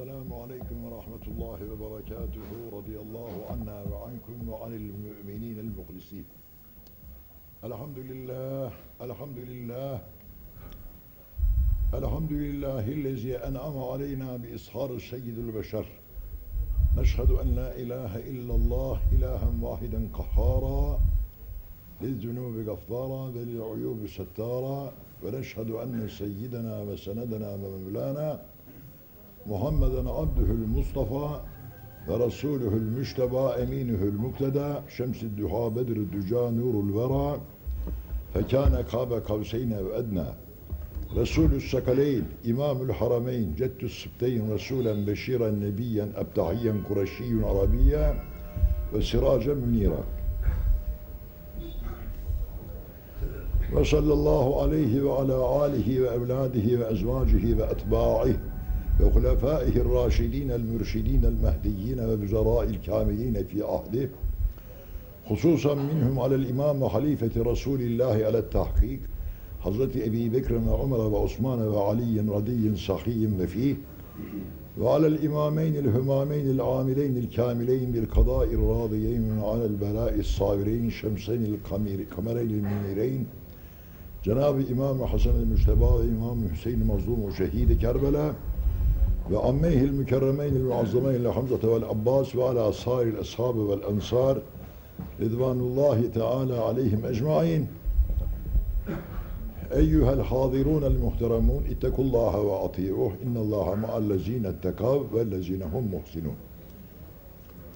السلام عليكم ورحمة الله وبركاته. رضي الله عنا وعنكم وعن المؤمنين المخلصين. الحمد لله الحمد لله الحمد لله الذي أنعم علينا بإصهار سيد البشر. نشهد أن لا إله إلا الله إلها واحدا قهارا للذنوب غفارا وللعيوب ستارا ونشهد أن سيدنا وسندنا ومولانا محمدا عبده المصطفى ورسوله المجتبى أمينه المقتدى شمس الدحى بدر الدجى نور الورى فكان قاب قوسين وأدنى. رسول الثقلين إمام الحرمين جد السبتين رسولا بشيرا نبيا أبتعيا قرشي عربيا وسراجا منيرا. وصلى الله عليه وعلى آله وأولاده وأزواجه وأتباعه. ve hulefâihir râşidînel mürşidînel mehdiyyîne ve büzerâil kâmilîne fî ahdi hususan minhum alel imam ve halifeti Resulillahi alet tahkik Hazreti Ebi Bekir ve Ömer ve Osman ve Ali'in radiyyin sahiyyin ve fih. Ve alel imameynil hümameynil amileynil kamileyn bil kadâir râdiyeyn min alel belâis savireyn şemsenil kamereynil minireyn Cenab-ı İmam-ı Hasan-ı Müşteba ve İmam-ı Hüseyin-i Mazlum-u Şehid-i Kerbela ve ammeyhil mükerremeynil muazzameynil Hamzete vel Abbas ve ala sairil ashabı vel ensar Ridvanullahi Teala aleyhim ecmain Eyyuhel hadirunel muhteremun ittekullaha ve ati'uh innallaha ma'allezine ettekav vellezine hum muhsinun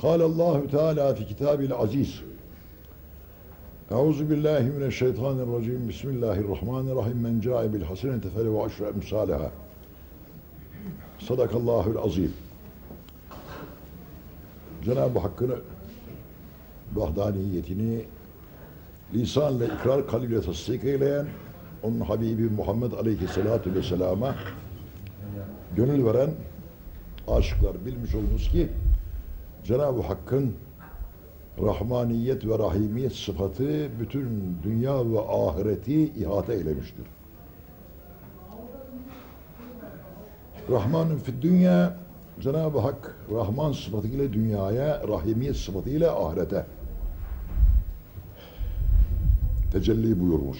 Kâlallahu Teala fi kitabil aziz Euzu billahi mineşşeytanirracim Bismillahirrahmanirrahim Men câe bil hasenete fele ve aşre emsaleha Sadakallahül azim. Cenab-ı Hakk'ın vahdaniyetini lisanla ikrar, kalbiyle tasdik eyleyen, onun Habibi Muhammed Aleyhisselatü Vesselam'a gönül veren aşıklar bilmiş olunuz ki Cenab-ı Hakk'ın Rahmaniyet ve Rahimiyet sıfatı bütün dünya ve ahireti ihate eylemiştir. Rahmanun fid dünya Cenab-ı Hak Rahman sıfatıyla dünyaya, Rahimiyet sıfatıyla ahirete tecelli buyurmuş.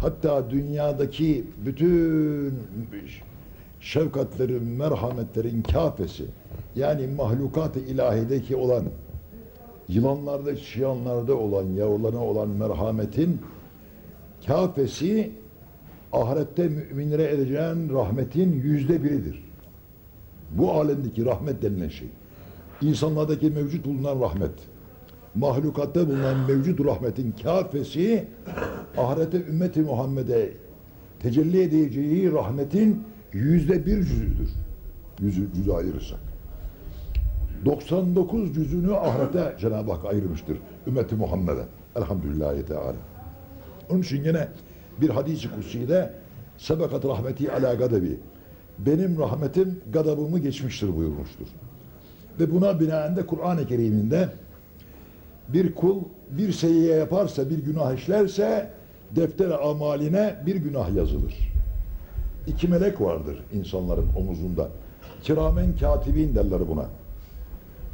Hatta dünyadaki bütün şefkatlerin, merhametlerin kafesi yani mahlukat-ı ilahideki olan yılanlarda, çıyanlarda olan, yavrularına olan merhametin kafesi ahirette müminlere edeceğin rahmetin yüzde biridir. Bu alemdeki rahmet denilen şey. İnsanlardaki mevcut bulunan rahmet, mahlukatta bulunan mevcut rahmetin kafesi, ahirete ümmeti Muhammed'e tecelli edeceği rahmetin yüzde bir cüzüdür. Yüzü, cüzü ayırırsak. 99 cüzünü ahirete Cenab-ı Hak ayırmıştır ümmeti Muhammed'e. Elhamdülillahi Teala. Onun için yine bir hadis-i kutsiyle sebekat rahmeti ala gadabi benim rahmetim gadabımı geçmiştir buyurmuştur. Ve buna binaen de Kur'an-ı Kerim'inde bir kul bir seyyiye yaparsa, bir günah işlerse defter amaline bir günah yazılır. İki melek vardır insanların omuzunda. Kiramen katibin derler buna.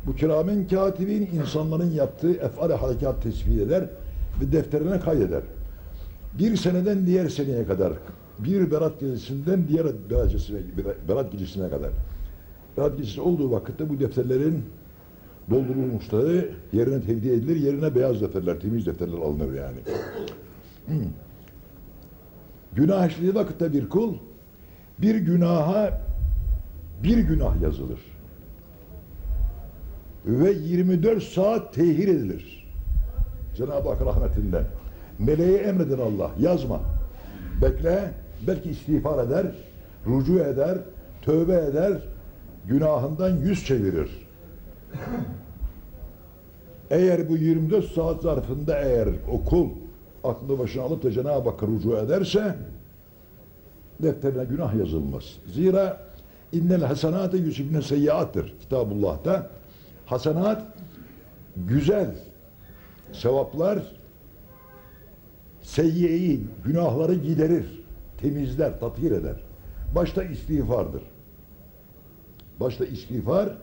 Bu kiramen katibin insanların yaptığı efal harekat tespit eder ve defterine kaydeder bir seneden diğer seneye kadar bir berat gecesinden diğer berat gecesine, kadar berat gecesi olduğu vakitte bu defterlerin doldurulmuşları yerine tevdi edilir. Yerine beyaz defterler, temiz defterler alınır yani. Hmm. Günah işlediği vakitte bir kul bir günaha bir günah yazılır. Ve 24 saat tehir edilir. Cenab-ı Hak rahmetinden. Meleğe emreder Allah. Yazma. Bekle. Belki istiğfar eder. Rucu eder. Tövbe eder. Günahından yüz çevirir. Eğer bu 24 saat zarfında eğer o kul aklı başına alıp da Cenab-ı Hakk'a rucu ederse defterine günah yazılmaz. Zira innel hasenate yusibne seyyiattır Kitabullah'ta. Hasenat güzel sevaplar seyyiyeyi, günahları giderir, temizler, tathir eder. Başta istiğfardır. başta istiğfar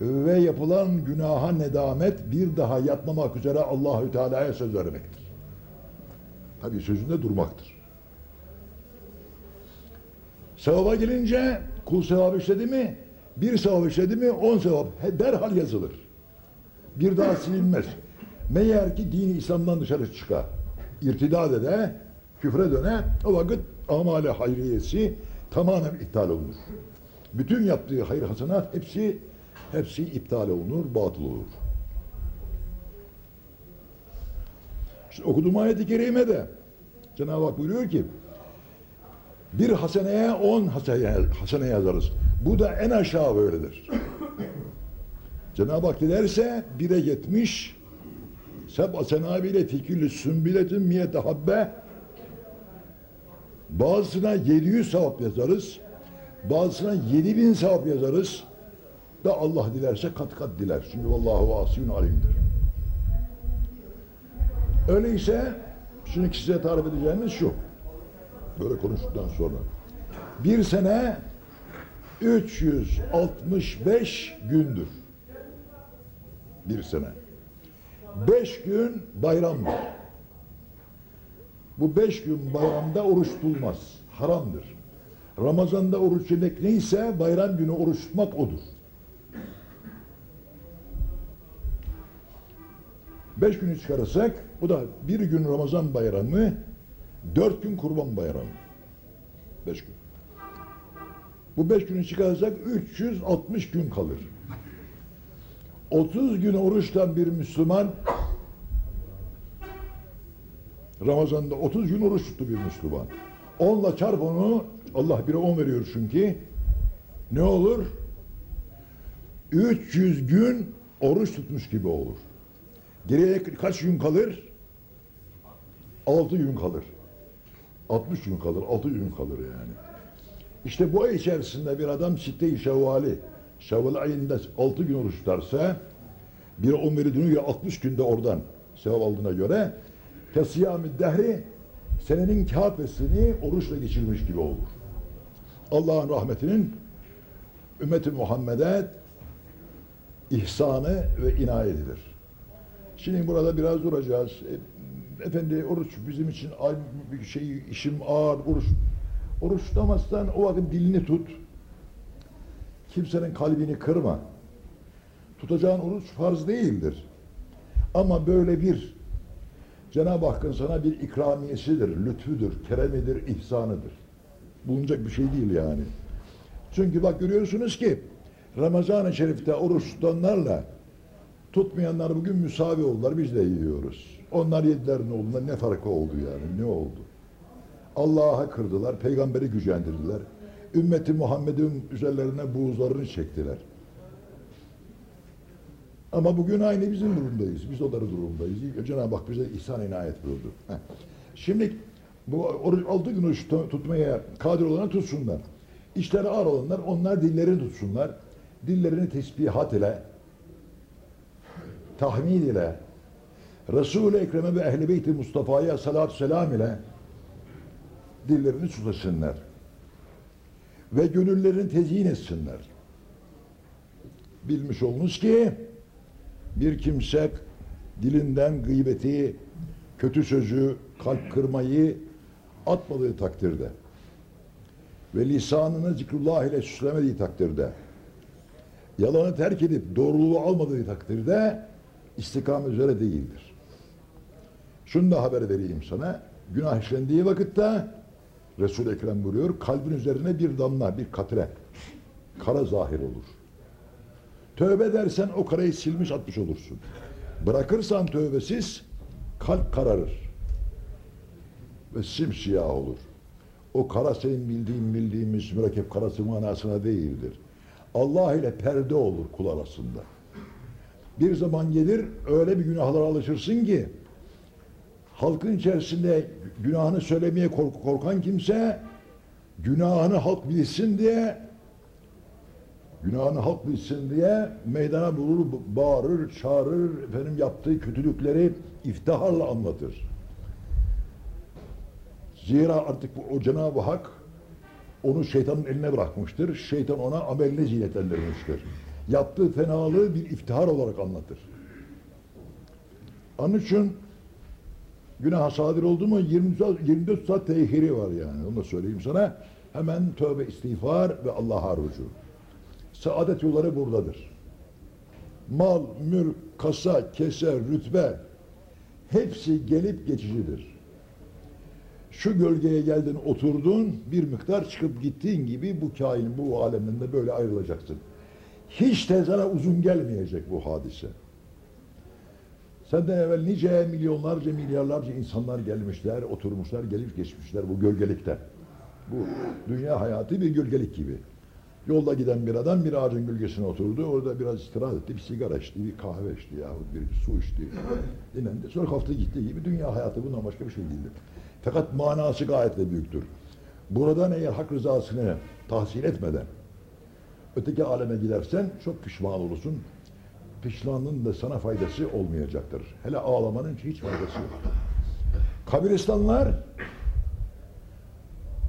ve yapılan günaha nedamet bir daha yapmamak üzere Allahü Teala'ya söz vermektir. Tabi sözünde durmaktır. Sevaba gelince kul sevap işledi mi bir sevap işledi mi on sevap derhal yazılır. Bir daha silinmez. Meğer ki dini İslam'dan dışarı çıkar. İrtidad ede, küfre döne o vakit amale hayriyesi tamamen iptal olunur. Bütün yaptığı hayır hasenat hepsi hepsi iptal olunur, batıl olur. İşte okuduğum ayet-i kerimede Cenab-ı Hak buyuruyor ki bir haseneye on hasene, hasene yazarız. Bu da en aşağı böyledir. Cenab-ı Hak dilerse bire yetmiş seb senabiyle fikirli sümbiletin miyete habbe bazısına 700 sevap yazarız bazısına 7000 sevap yazarız da Allah dilerse kat kat diler. Çünkü Allahu vasiyun alimdir. Öyleyse şimdi size tarif edeceğimiz şu. Böyle konuştuktan sonra. Bir sene 365 gündür. Bir sene. Beş gün bayramdır. Bu beş gün bayramda oruç tutulmaz. Haramdır. Ramazan'da oruç yemek neyse bayram günü oruç tutmak odur. Beş günü çıkarırsak bu da bir gün Ramazan bayramı, dört gün kurban bayramı. Beş gün. Bu beş günü çıkarırsak 360 gün kalır. 30 gün oruçtan bir Müslüman Ramazan'da 30 gün oruç tuttu bir Müslüman. Onla çarp onu Allah bire 10 veriyor çünkü ne olur? 300 gün oruç tutmuş gibi olur. Geriye kaç gün kalır? 6 gün kalır. 60 gün kalır, 6 gün kalır yani. İşte bu ay içerisinde bir adam sitte-i şevvali, şevval ayında 6 gün oruç tutarsa, bir 11 günü göre 60 günde oradan sevap aldığına göre kesiyam-ı dehri senenin kâfesini oruçla geçirmiş gibi olur. Allah'ın rahmetinin ümmeti Muhammed'e ihsanı ve inayetidir. Şimdi burada biraz duracağız. E, Efendi oruç bizim için şey işim ağır oruç. Oruç tutamazsan o vakit dilini tut. Kimsenin kalbini kırma. Tutacağın oruç farz değildir. Ama böyle bir Cenab-ı Hakk'ın sana bir ikramiyesidir, lütfüdür, keremidir, ihsanıdır. Bulunacak bir şey değil yani. Çünkü bak görüyorsunuz ki Ramazan-ı Şerif'te oruç tutanlarla tutmayanlar bugün müsavi oldular. Biz de yiyoruz. Onlar yediler ne oldu? Ne farkı oldu yani? Ne oldu? Allah'a kırdılar, peygamberi gücendirdiler. Ümmeti Muhammed'in üzerlerine buğzlarını çektiler. Ama bugün aynı bizim durumdayız. Biz onları durumdayız. Cenab-ı Hak bize ihsan inayet buyurdu. Şimdi bu oruç altı gün oruç tut- tutmaya kadir olanlar tutsunlar. İşleri ağır olanlar onlar dillerini tutsunlar. Dillerini tesbihat ile, tahmid ile, Resul-i Ekrem'e ve Ehl-i Beyt-i Mustafa'ya salatü selam ile dillerini tutasınlar. Ve gönüllerini tezyin etsinler. Bilmiş olunuz ki bir kimse dilinden gıybeti, kötü sözü, kalp kırmayı atmadığı takdirde ve lisanını zikrullah ile süslemediği takdirde yalanı terk edip doğruluğu almadığı takdirde istikamet üzere değildir. Şunu da haber vereyim sana. Günah işlendiği vakitte Resul-i Ekrem buyuruyor kalbin üzerine bir damla, bir katre kara zahir olur. Tövbe edersen o karayı silmiş atmış olursun. Bırakırsan tövbesiz kalp kararır. Ve simsiyah olur. O kara senin bildiğin bildiğimiz mürekkep karası manasına değildir. Allah ile perde olur kul arasında. Bir zaman gelir öyle bir günahlara alışırsın ki halkın içerisinde günahını söylemeye kork- korkan kimse günahını halk bilsin diye günahını halk bilsin diye meydana vurur, bağırır, çağırır, efendim yaptığı kötülükleri iftiharla anlatır. Zira artık o Cenab-ı Hak onu şeytanın eline bırakmıştır. Şeytan ona amelini zinetlendirmiştir. Yaptığı fenalığı bir iftihar olarak anlatır. Onun için günah sadir oldu mu 20 saat, 24 saat tehiri var yani. Onu da söyleyeyim sana. Hemen tövbe istiğfar ve Allah'a rücu. Saadet yolları buradadır. Mal, mülk, kasa, kese, rütbe hepsi gelip geçicidir. Şu gölgeye geldin oturdun bir miktar çıkıp gittiğin gibi bu kainin bu alemden de böyle ayrılacaksın. Hiç de uzun gelmeyecek bu hadise. Senden evvel nice milyonlarca milyarlarca insanlar gelmişler, oturmuşlar, gelip geçmişler bu gölgelikte. Bu dünya hayatı bir gölgelik gibi. Yolda giden bir adam bir ağacın gölgesine oturdu. Orada biraz istirahat etti. Bir sigara içti, bir kahve içti yahut bir su içti. Dinlendi. Sonra kalktı gitti gibi. Dünya hayatı bundan başka bir şey değildir. Fakat manası gayet de büyüktür. Buradan eğer hak rızasını tahsil etmeden öteki aleme gidersen çok pişman olursun. Pişmanlığın da sana faydası olmayacaktır. Hele ağlamanın hiç faydası yok. Kabristanlar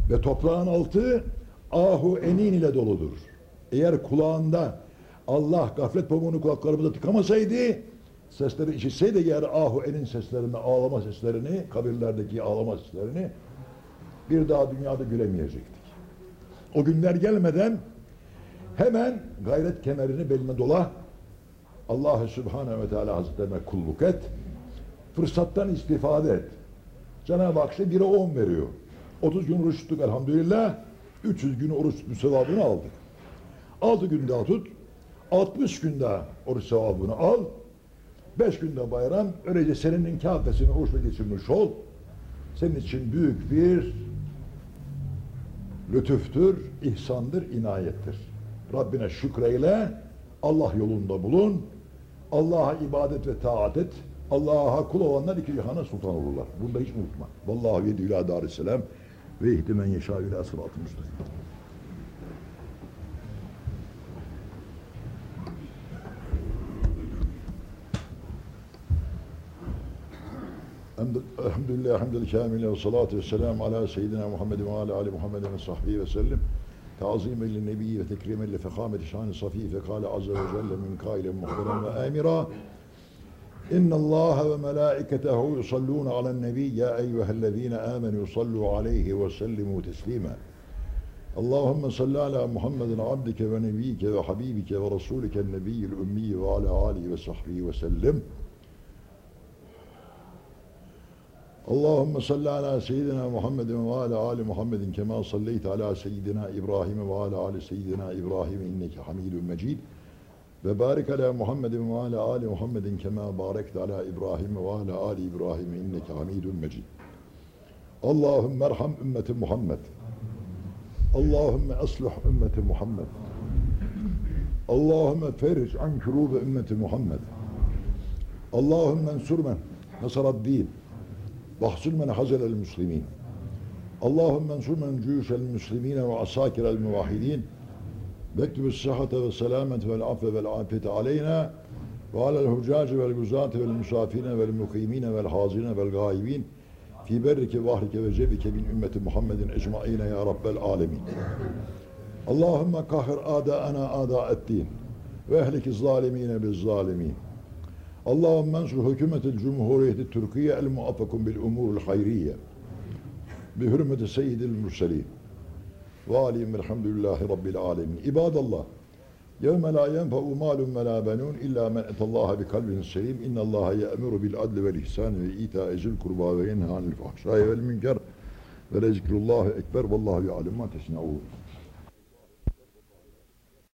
ve toprağın altı ahu enin ile doludur. Eğer kulağında Allah gaflet pamuğunu kulaklarımıza tıkamasaydı sesleri işitseydi eğer ahu enin seslerini, ağlama seslerini, kabirlerdeki ağlama seslerini bir daha dünyada gülemeyecektik. O günler gelmeden hemen gayret kemerini beline dola Allah-u Sübhanehu ve Teala Hazretlerine kulluk et. Fırsattan istifade et. Cenab-ı Hak işte 1'e 10 veriyor. 30 gün oruç tuttuk elhamdülillah. 300 gün oruç sevabını aldık. 6 gün daha tut. 60 gün daha oruç sevabını al. 5 günde bayram. Öylece senenin kâfesini oruçla geçirmiş ol. Senin için büyük bir lütüftür, ihsandır, inayettir. Rabbine şükreyle, Allah yolunda bulun, Allah'a ibadet ve taat et. Allah'a kul olanlar iki cihana sultan olurlar. Bunu da hiç unutma. Vallahu yedü ila darisselam ve ihdi men yeşâ ila sıratı müstakim. Elhamdülillah, hamdül kamile ve salatu ve selamu ala seyyidina Muhammed ve ala ali Muhammed ve sahbihi ve sellem. تعظيما للنبي وتكريما لفخامة شان صفيه فقال عز وجل من قائلا مخبرا وآمرا إن الله وملائكته يصلون على النبي يا أيها الذين آمنوا صلوا عليه وسلموا تسليما. اللهم صل على محمد عبدك ونبيك وحبيبك ورسولك النبي الأمي وعلى آله وصحبه وسلم. Allahümme salli ala seyyidina Muhammedin ve ala ali Muhammedin kema salleyte ala seyyidina İbrahim ve ala ali seyyidina İbrahim inneke hamidun mecid. Ve barik ala Muhammedin ve ala ali Muhammedin kema barekte ala İbrahim ve ala ali İbrahim inneke hamidun mecid. Allahümme erham ümmeti Muhammed. Allahümme esluh ümmeti Muhammed. Allahümme feric an kürubi ümmeti Muhammed. Allahümme ensur men nasaraddin. Vahsul men hazelel muslimin. Allahümme ensurmen cüyüşel muslimine ve asakirel muvahhidin. Vektübüs sıhhate ve selamet vel affe vel afiyete aleyna ve alel hucaci vel guzate vel musafirine vel mukimine vel hazine vel gaibin fi berrike vahrike ve cebike bin ümmeti Muhammedin ecmaine ya rabbel alemin. Allahümme kahir adaena ada ettin ve ehlik zalimine biz zalimin. Allahümme ensur hükümetil cumhuriyeti Türkiye el muafakum bil umurul hayriye. Bi hürmeti seyyidil mürselin. Ve alim elhamdülillahi rabbil alemin. İbadallah. Yevme la yenfe'u malun ve la benun illa men etallaha bi kalbin selim. İnnallaha ye'muru bil adli vel ihsani ve ita ezil kurba ve yenha anil fahşai vel münker. Ve lezikrullahi ekber. Vallahu ya'lem ma tesnaun.